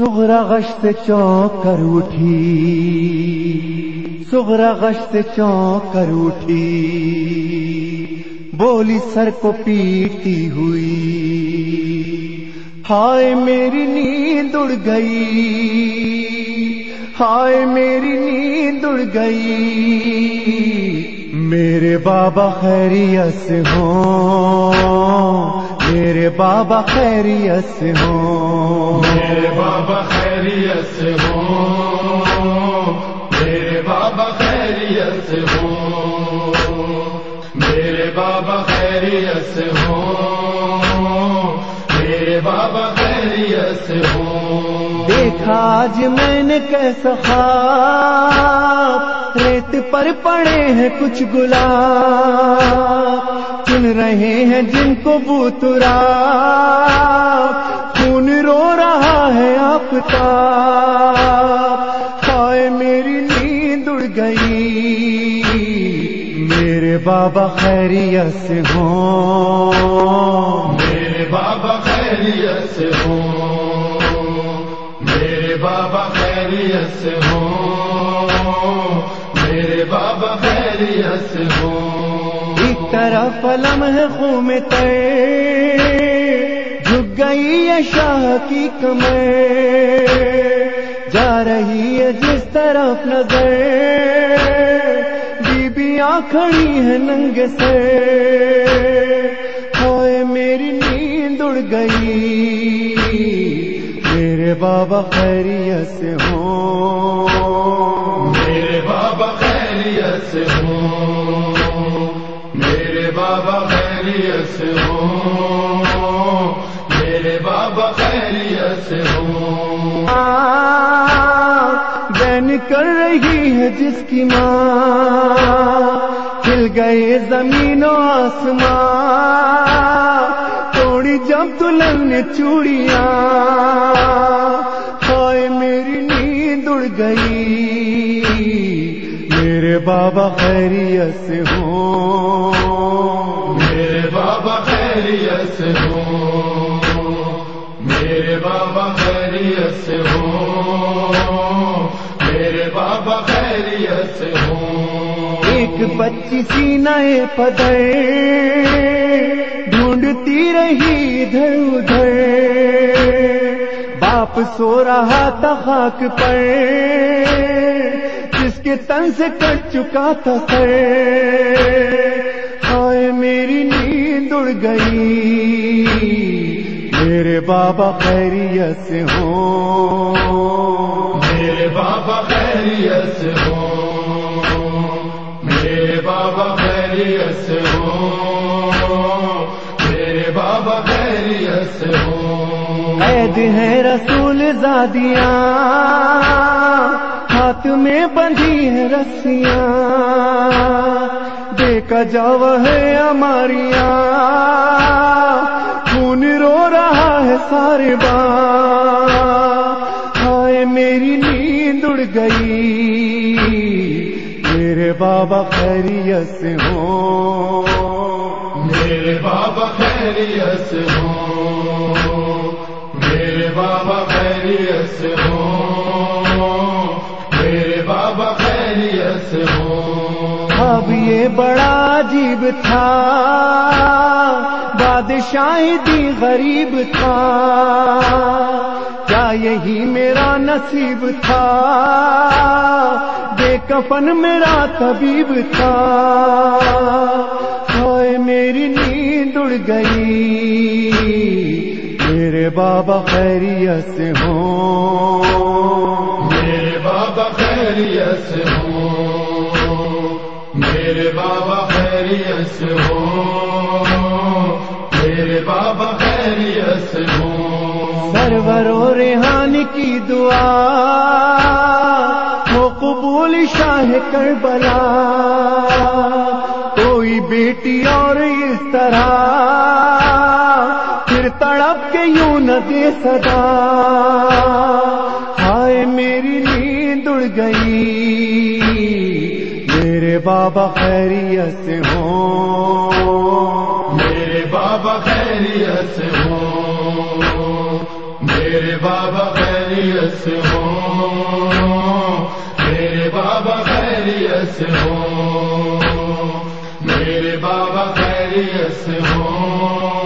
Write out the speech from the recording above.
سغرا گشت چوک کر اٹھی۔ سغرا گشت چوک کر اٹھی۔ بولی سر کو پیٹتی ہوئی۔ ہائے میری نیند اڑ گئی۔ ہائے میری نیند اڑ گئی۔ میرے بابا خیریت سے ہوں۔ میرے بابا خیریت سے ہوں۔ میرے بابا خیریت سے ہوں۔ میرے بابا خیریت سے ہوں۔ میرے بابا خیریت سے ہوں۔ میرے بابا خیریت سے ہوں۔ دیکھا آج میں نے کیسا خواب ریت پر پڑے ہیں کچھ گلاب۔ چن رہے ہیں جن کو بوترا خون رو رہا ہے آپ کا۔ میری نیند اڑ گئی۔ میرے بابا خیریت سے ہوں۔ میرے بابا خیریت سے ہوں۔ میرے بابا خیریت سے ہوں۔ میرے بابا خیریت سے ہوں۔ طرف لمحے خوں میں تے جھک گئی ہے شاہ کی کمر۔ جا رہی ہے جس طرف نظر بیبیاں کھڑی ہیں ننگ سے ہائے میری نیند اڑ گئی، میرے بابا خیریت سے ہوں۔ میرے بابا خیریت سے ہوں۔ خیریت سے ہوں، میرے بابا خیریت سے ہوں۔ بین کر رہی ہے جس کی ماں، کھل گئے زمین و آسمان توڑی جب دلہن نے چوڑیاں، ہائے میری نیند اڑ گئی۔ میرے بابا خیریت سے ہوں۔ بابا خیریت سے ہوں۔ میرے بابا خیریت سے ہوں۔ میرے بابا خیریت سے ہوں۔ ایک بچی سینہ پدر ڈھونڈتی رہی ادھر ادھر۔ باپ سو رہا تھا خاک پر، جس کے تن سے کٹ چکا تھا سر۔ ہائے میری اڑ گئی۔ میرے بابا خیریت سے ہوں۔ میرے بابا خیریت سے ہوں۔ میرے بابا خیریت سے ہوں۔ میرے بابا خیریت سے ہوں۔ قید ہے رسول زادیاں۔ ہاتھ میں بندھی ہے رسیاں۔ دیکھا جاو ہے ہماریاں خون رو رہا ہے سارے باں ہائے میری نیند اڑ گئی۔ میرے بابا خیریت سے ہوں۔ میرے بابا خیریت سے ہوں۔ میرے بابا خیریت سے ہوں۔ میرے بابا خیریت سے ہوں۔ اب یہ بڑا عجیب تھا بادشاہی دی غریب تھا۔ کیا یہی میرا نصیب تھا؟ بے کفن میرا طبیب تھا۔ ہائے میری نیند اڑ گئی، میرے بابا خیریت سے ہوں۔ میرے بابا خیریت سے ہوں۔ میرے بابا خیریت سے ہوں میرے بابا خیریت سے ہوں سرور و ریحان کی دعا ہو، قبول شاہ کربلا۔ کوئی بیٹی اور اس طرح، پھر تڑپ کے یوں نہ دے صدا۔ ہائے میری نیند اڑ گئی۔ بابا خیریت سے ہوں میرے بابا خیریت سے ہوں میرے بابا خیریت خیریت سے ہو۔ میرے بابا خیریت سے ہو۔ میرے بابا خیریت سے ہو۔